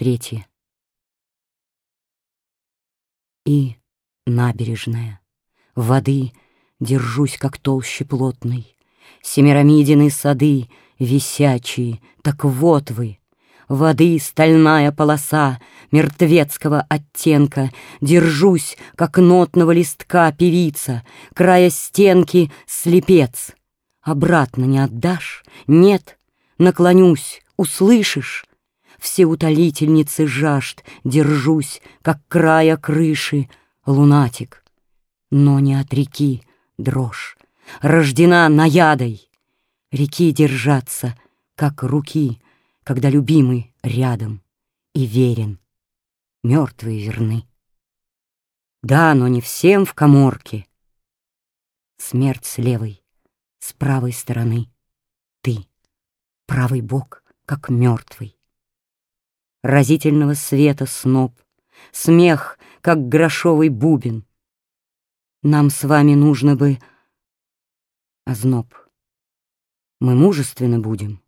Третье. И набережная, воды Держусь, как толще плотной, Семирамидины сады Висячие, так вот вы, Воды стальная полоса Мертвецкого оттенка, Держусь, как нотного листка певица, Края стенки слепец. Обратно не отдашь? Нет, наклонюсь, услышишь? Все утолительницы жажд Держусь, как края крыши, лунатик. Но не от реки дрожь, рождена наядой. Реки держаться, как руки, Когда любимый рядом и верен, Мертвые верны. Да, но не всем в коморке. Смерть с левой, с правой стороны. Ты, правый бок, как мертвый. Разительного света сноп, Смех, как грошовый бубен — нам с вами нужно бы... Озноб. Мы мужественно будем.